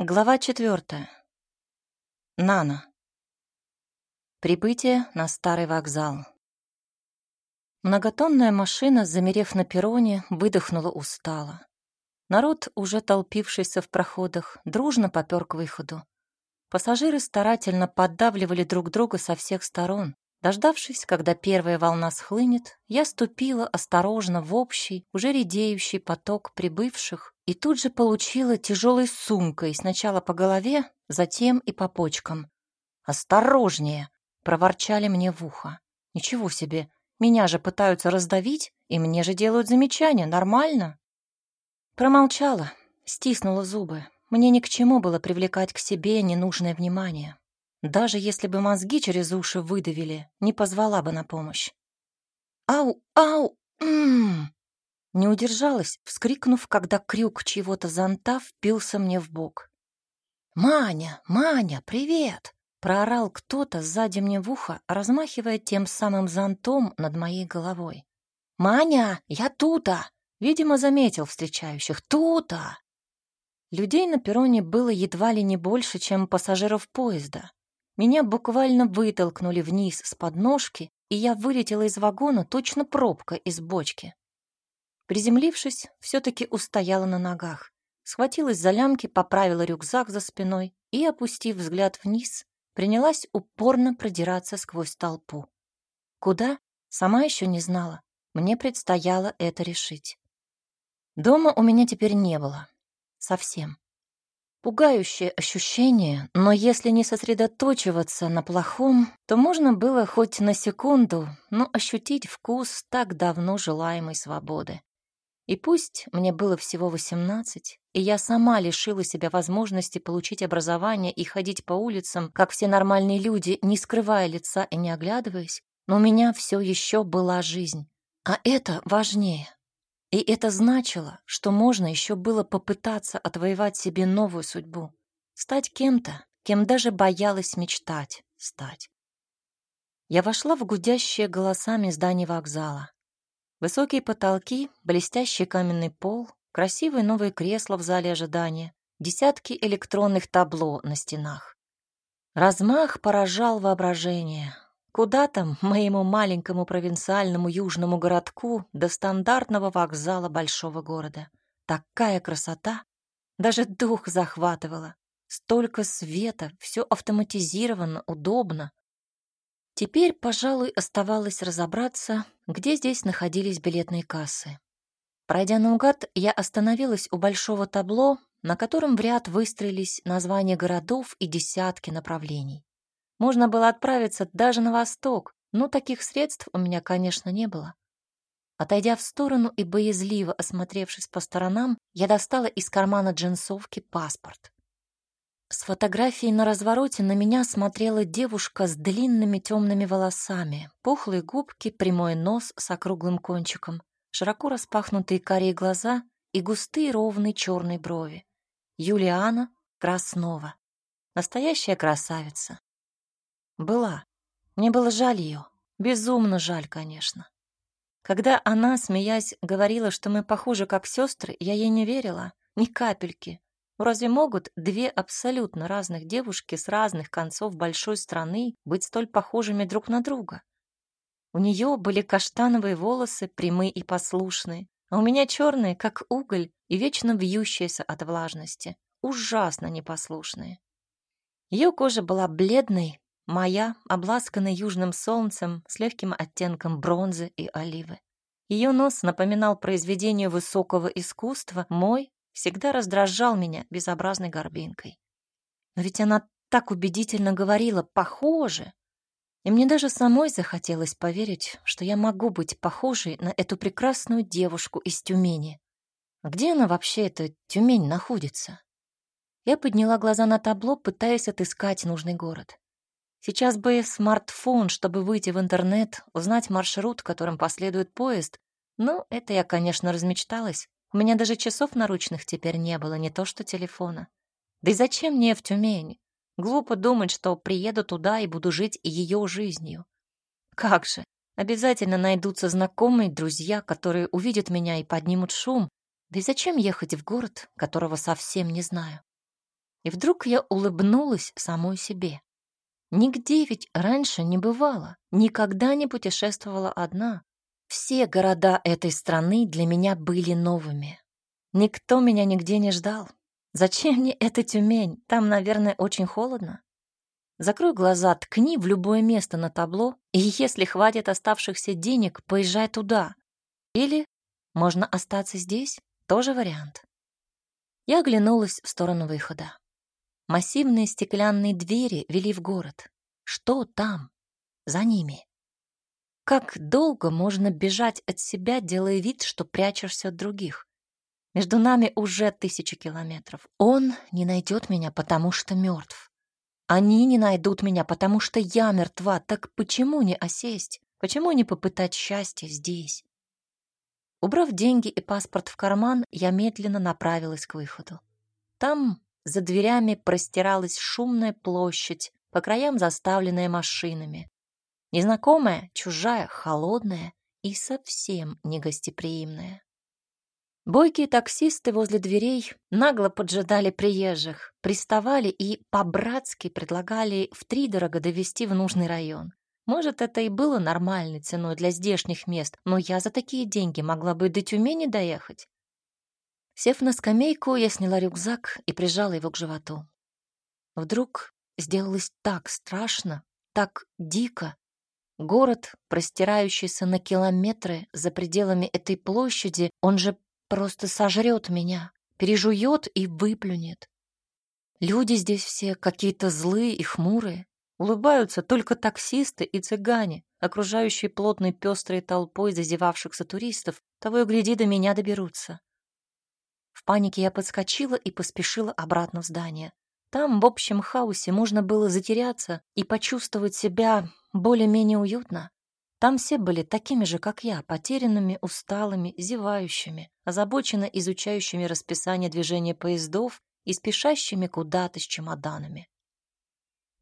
Глава четвертая. Нана. Прибытие на старый вокзал. Многотонная машина, замерев на перроне, выдохнула устало. Народ, уже толпившийся в проходах, дружно попер к выходу. Пассажиры старательно поддавливали друг друга со всех сторон, Дождавшись, когда первая волна схлынет, я ступила осторожно в общий, уже редеющий поток прибывших и тут же получила тяжелой сумкой сначала по голове, затем и по почкам. «Осторожнее!» — проворчали мне в ухо. «Ничего себе! Меня же пытаются раздавить, и мне же делают замечания. Нормально?» Промолчала, стиснула зубы. Мне ни к чему было привлекать к себе ненужное внимание. Даже если бы мозги через уши выдавили, не позвала бы на помощь. «Ау! Ау! Ммм!» Не удержалась, вскрикнув, когда крюк чьего-то зонта впился мне в бок. «Маня! Маня, привет!» — проорал кто-то сзади мне в ухо, размахивая тем самым зонтом над моей головой. «Маня, я тута!» — видимо, заметил встречающих. «Тута!» Людей на перроне было едва ли не больше, чем пассажиров поезда. Меня буквально вытолкнули вниз с подножки, и я вылетела из вагона точно пробка из бочки. Приземлившись, все-таки устояла на ногах. Схватилась за лямки, поправила рюкзак за спиной и, опустив взгляд вниз, принялась упорно продираться сквозь толпу. Куда? Сама еще не знала. Мне предстояло это решить. Дома у меня теперь не было. Совсем. Пугающее ощущение, но если не сосредоточиваться на плохом, то можно было хоть на секунду, но ощутить вкус так давно желаемой свободы. И пусть мне было всего восемнадцать, и я сама лишила себя возможности получить образование и ходить по улицам, как все нормальные люди, не скрывая лица и не оглядываясь, но у меня все еще была жизнь. А это важнее. И это значило, что можно еще было попытаться отвоевать себе новую судьбу, стать кем-то, кем даже боялась мечтать стать. Я вошла в гудящее голосами здание вокзала. Высокие потолки, блестящий каменный пол, красивые новые кресла в зале ожидания, десятки электронных табло на стенах. Размах поражал воображение, Куда там моему маленькому провинциальному южному городку до стандартного вокзала большого города? Такая красота! Даже дух захватывала. Столько света, все автоматизировано, удобно. Теперь, пожалуй, оставалось разобраться, где здесь находились билетные кассы. Пройдя наугад, я остановилась у большого табло, на котором в ряд выстроились названия городов и десятки направлений. Можно было отправиться даже на восток, но таких средств у меня, конечно, не было. Отойдя в сторону и боязливо осмотревшись по сторонам, я достала из кармана джинсовки паспорт. С фотографией на развороте на меня смотрела девушка с длинными темными волосами, пухлые губки, прямой нос с округлым кончиком, широко распахнутые карие глаза и густые ровные черные брови. Юлиана Краснова. Настоящая красавица. Была. Мне было жаль ее. Безумно жаль, конечно. Когда она, смеясь, говорила, что мы похожи как сестры, я ей не верила. Ни капельки. Разве могут две абсолютно разных девушки с разных концов большой страны быть столь похожими друг на друга? У нее были каштановые волосы, прямые и послушные, а у меня черные, как уголь, и вечно вьющиеся от влажности, ужасно непослушные. Ее кожа была бледной, Моя, обласканная южным солнцем, с легким оттенком бронзы и оливы. Ее нос напоминал произведение высокого искусства, мой всегда раздражал меня безобразной горбинкой. Но ведь она так убедительно говорила «похоже». И мне даже самой захотелось поверить, что я могу быть похожей на эту прекрасную девушку из Тюмени. А где она вообще, эта Тюмень, находится? Я подняла глаза на табло, пытаясь отыскать нужный город. Сейчас бы смартфон, чтобы выйти в интернет, узнать маршрут, которым последует поезд. Ну, это я, конечно, размечталась. У меня даже часов наручных теперь не было, не то что телефона. Да и зачем мне в Тюмень? Глупо думать, что приеду туда и буду жить ее жизнью. Как же, обязательно найдутся знакомые, друзья, которые увидят меня и поднимут шум. Да и зачем ехать в город, которого совсем не знаю? И вдруг я улыбнулась самой себе. Нигде ведь раньше не бывало, никогда не путешествовала одна. Все города этой страны для меня были новыми. Никто меня нигде не ждал. Зачем мне эта Тюмень? Там, наверное, очень холодно. Закрой глаза, ткни в любое место на табло, и если хватит оставшихся денег, поезжай туда. Или можно остаться здесь, тоже вариант. Я оглянулась в сторону выхода. Массивные стеклянные двери вели в город. Что там? За ними. Как долго можно бежать от себя, делая вид, что прячешься от других? Между нами уже тысячи километров. Он не найдет меня, потому что мертв. Они не найдут меня, потому что я мертва. Так почему не осесть? Почему не попытать счастье здесь? Убрав деньги и паспорт в карман, я медленно направилась к выходу. Там, за дверями, простиралась шумная площадь, по краям заставленная машинами. Незнакомая, чужая, холодная и совсем негостеприимная. Бойкие таксисты возле дверей нагло поджидали приезжих, приставали и по-братски предлагали втридорого довести в нужный район. Может, это и было нормальной ценой для здешних мест, но я за такие деньги могла бы до Тюмени доехать. Сев на скамейку, я сняла рюкзак и прижала его к животу. Вдруг сделалось так страшно, так дико. Город, простирающийся на километры за пределами этой площади, он же просто сожрет меня, пережует и выплюнет. Люди здесь все какие-то злые и хмурые. Улыбаются только таксисты и цыгане, окружающие плотной пестрой толпой зазевавшихся туристов, того и гляди, до меня доберутся. В панике я подскочила и поспешила обратно в здание. Там, в общем хаосе, можно было затеряться и почувствовать себя более-менее уютно. Там все были такими же, как я, потерянными, усталыми, зевающими, озабоченно изучающими расписание движения поездов и спешащими куда-то с чемоданами.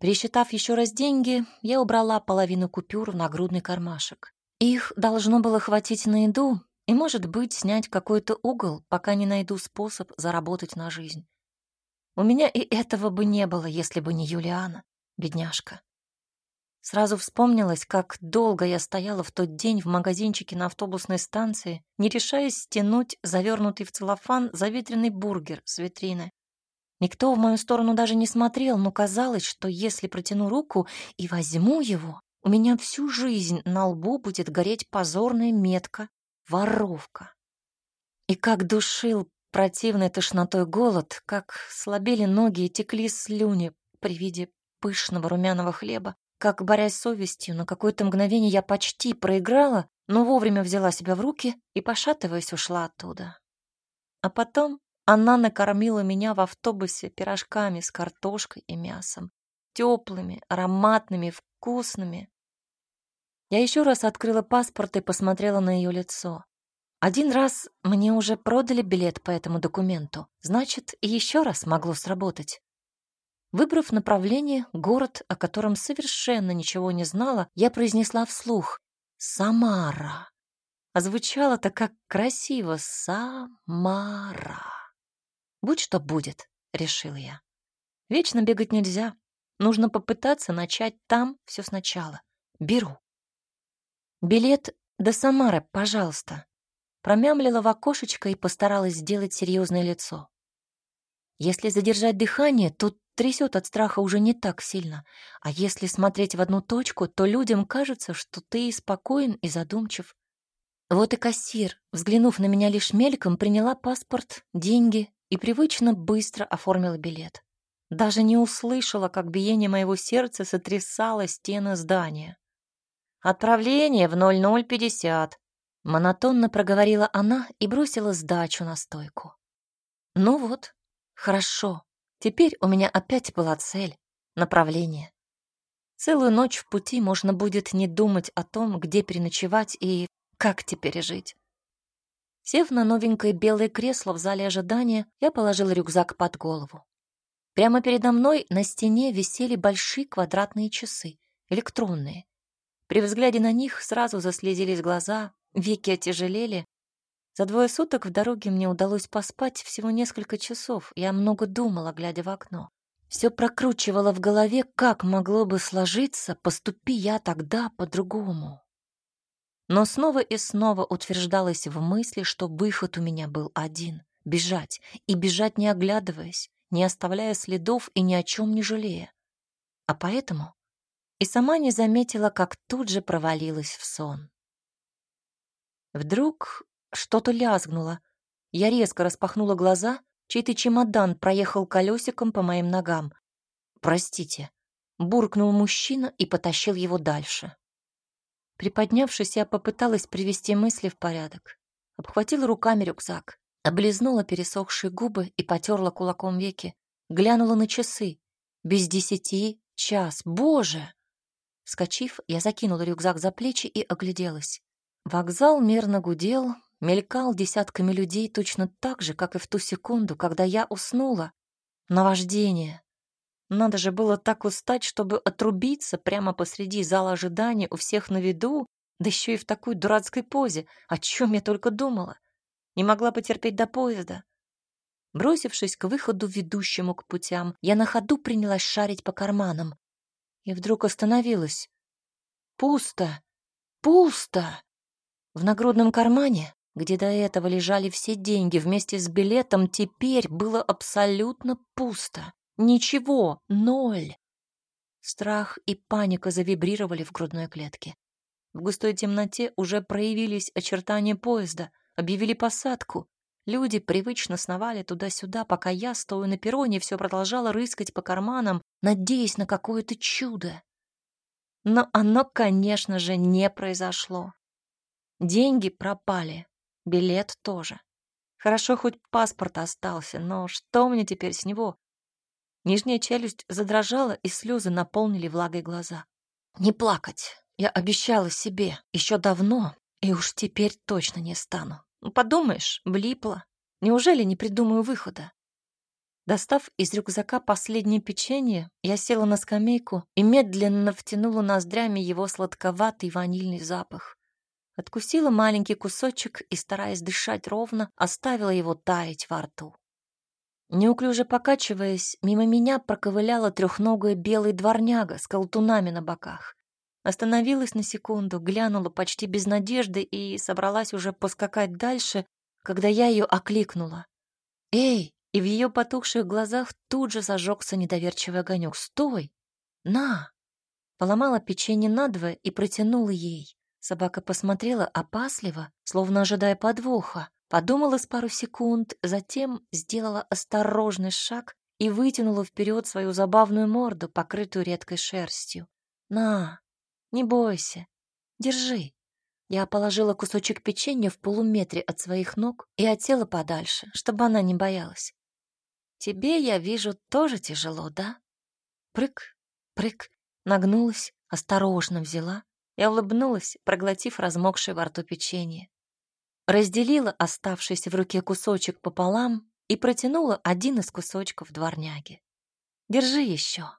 Пересчитав еще раз деньги, я убрала половину купюр в нагрудный кармашек. Их должно было хватить на еду и, может быть, снять какой-то угол, пока не найду способ заработать на жизнь. У меня и этого бы не было, если бы не Юлиана, бедняжка. Сразу вспомнилось, как долго я стояла в тот день в магазинчике на автобусной станции, не решаясь стянуть завернутый в целлофан заветренный бургер с витрины. Никто в мою сторону даже не смотрел, но казалось, что если протяну руку и возьму его, у меня всю жизнь на лбу будет гореть позорная метка «воровка». И как душил противной тошнотой голод, как слабели ноги и текли слюни при виде пышного румяного хлеба, как, борясь с совестью, на какое-то мгновение я почти проиграла, но вовремя взяла себя в руки и, пошатываясь, ушла оттуда. А потом она накормила меня в автобусе пирожками с картошкой и мясом. Теплыми, ароматными, вкусными. Я еще раз открыла паспорт и посмотрела на ее лицо. Один раз мне уже продали билет по этому документу, значит, и еще раз могло сработать. Выбрав направление, город, о котором совершенно ничего не знала, я произнесла вслух «Самара». А звучало-то как красиво «Самара». «Будь что будет», — решил я. «Вечно бегать нельзя. Нужно попытаться начать там все сначала. Беру». «Билет до Самары, пожалуйста», — промямлила в окошечко и постаралась сделать серьезное лицо. Если задержать дыхание, то трясет от страха уже не так сильно. А если смотреть в одну точку, то людям кажется, что ты спокоен и задумчив. Вот и кассир, взглянув на меня лишь мельком, приняла паспорт, деньги и привычно быстро оформила билет. Даже не услышала, как биение моего сердца сотрясало стены здания. «Отправление в 0050», — монотонно проговорила она и бросила сдачу на стойку. «Ну вот, хорошо, Теперь у меня опять была цель, направление. Целую ночь в пути можно будет не думать о том, где переночевать и как теперь жить. Сев на новенькое белое кресло в зале ожидания, я положила рюкзак под голову. Прямо передо мной на стене висели большие квадратные часы, электронные. При взгляде на них сразу заслезились глаза, веки отяжелели. За двое суток в дороге мне удалось поспать всего несколько часов. Я много думала, глядя в окно. Все прокручивала в голове, как могло бы сложиться, поступи я тогда по-другому. Но снова и снова утверждалась в мысли, что выход у меня был один — бежать, и бежать не оглядываясь, не оставляя следов и ни о чем не жалея. А поэтому и сама не заметила, как тут же провалилась в сон. Вдруг что-то лязгнуло. Я резко распахнула глаза, чей-то чемодан проехал колесиком по моим ногам. «Простите», — буркнул мужчина и потащил его дальше. Приподнявшись, я попыталась привести мысли в порядок. Обхватила руками рюкзак, облизнула пересохшие губы и потерла кулаком веки. Глянула на часы. Без десяти час. Боже! Вскочив, я закинула рюкзак за плечи и огляделась. Вокзал мерно гудел, мелькал десятками людей точно так же, как и в ту секунду, когда я уснула. Наваждение. Надо же было так устать, чтобы отрубиться прямо посреди зала ожидания у всех на виду, да еще и в такой дурацкой позе, о чем я только думала. Не могла потерпеть до поезда. Бросившись к выходу, ведущему к путям, я на ходу принялась шарить по карманам. И вдруг остановилась. Пусто! Пусто! В нагрудном кармане, где до этого лежали все деньги вместе с билетом, теперь было абсолютно пусто. Ничего, ноль. Страх и паника завибрировали в грудной клетке. В густой темноте уже проявились очертания поезда, объявили посадку. Люди привычно сновали туда-сюда, пока я, стоя на перроне, все продолжала рыскать по карманам, надеясь на какое-то чудо. Но оно, конечно же, не произошло. Деньги пропали, билет тоже. Хорошо, хоть паспорт остался, но что мне теперь с него? Нижняя челюсть задрожала, и слезы наполнили влагой глаза. Не плакать. Я обещала себе еще давно, и уж теперь точно не стану. Ну, подумаешь, влипла. Неужели не придумаю выхода? Достав из рюкзака последнее печенье, я села на скамейку и медленно втянула ноздрями его сладковатый ванильный запах. Откусила маленький кусочек и, стараясь дышать ровно, оставила его таять во рту. Неуклюже покачиваясь, мимо меня проковыляла трехногая белая дворняга с колтунами на боках. Остановилась на секунду, глянула почти без надежды и собралась уже поскакать дальше, когда я ее окликнула. «Эй!» И в ее потухших глазах тут же зажегся недоверчивый огонек. «Стой! На!» Поломала печенье надвое и протянула ей. Собака посмотрела опасливо, словно ожидая подвоха. Подумала с пару секунд, затем сделала осторожный шаг и вытянула вперед свою забавную морду, покрытую редкой шерстью. «На, не бойся, держи». Я положила кусочек печенья в полуметре от своих ног и отсела подальше, чтобы она не боялась. «Тебе, я вижу, тоже тяжело, да?» Прыг, прыг, нагнулась, осторожно взяла и улыбнулась, проглотив размокшее во рту печенье разделила оставшийся в руке кусочек пополам и протянула один из кусочков дворняги. «Держи еще».